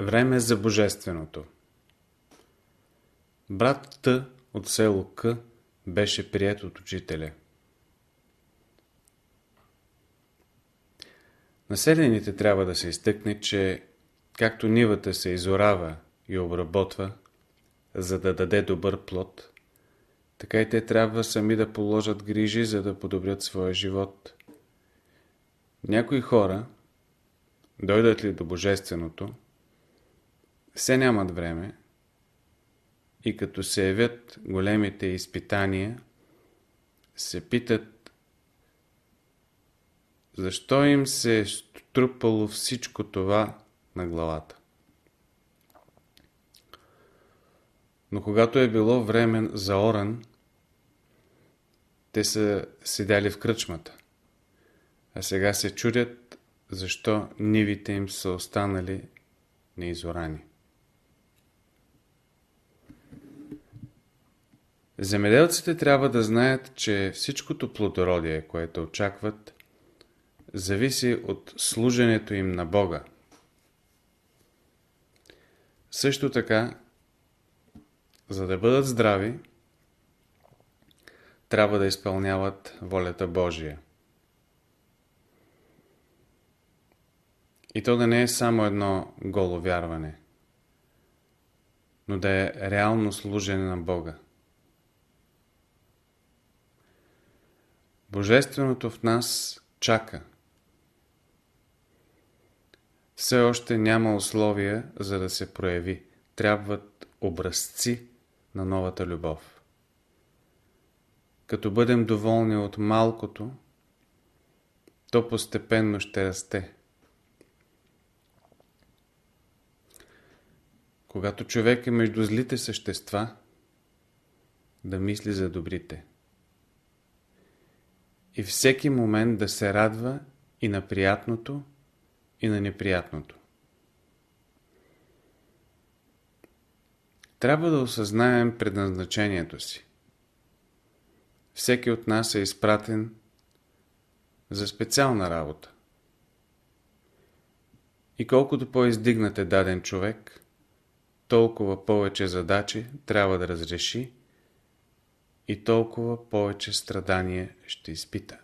Време за Божественото Брат Т от село К беше прият от учителя. Населените трябва да се изтъкне, че както нивата се изорава и обработва, за да даде добър плод, така и те трябва сами да положат грижи, за да подобрят своя живот. Някои хора, дойдат ли до Божественото, все нямат време и като се явят големите изпитания, се питат защо им се е струпало всичко това на главата. Но когато е било време за оран, те са седяли в кръчмата, а сега се чудят защо нивите им са останали неизорани. Земеделците трябва да знаят, че всичкото плодородие, което очакват, зависи от служенето им на Бога. Също така, за да бъдат здрави, трябва да изпълняват волята Божия. И то да не е само едно голо вярване, но да е реално служене на Бога. Божественото в нас чака. Все още няма условия за да се прояви. Трябват образци на новата любов. Като бъдем доволни от малкото, то постепенно ще расте. Когато човек е между злите същества, да мисли за добрите и всеки момент да се радва и на приятното, и на неприятното. Трябва да осъзнаем предназначението си. Всеки от нас е изпратен за специална работа. И колкото по-издигнат е даден човек, толкова повече задачи трябва да разреши и толкова повече страдания ще изпита.